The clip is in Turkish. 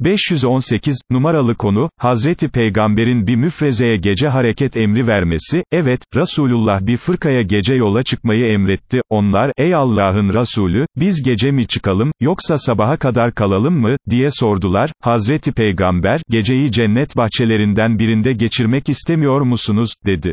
518, numaralı konu, Hazreti Peygamber'in bir müfrezeye gece hareket emri vermesi, evet, Resulullah bir fırkaya gece yola çıkmayı emretti, onlar, ey Allah'ın Resulü, biz gece mi çıkalım, yoksa sabaha kadar kalalım mı, diye sordular, Hazreti Peygamber, geceyi cennet bahçelerinden birinde geçirmek istemiyor musunuz, dedi.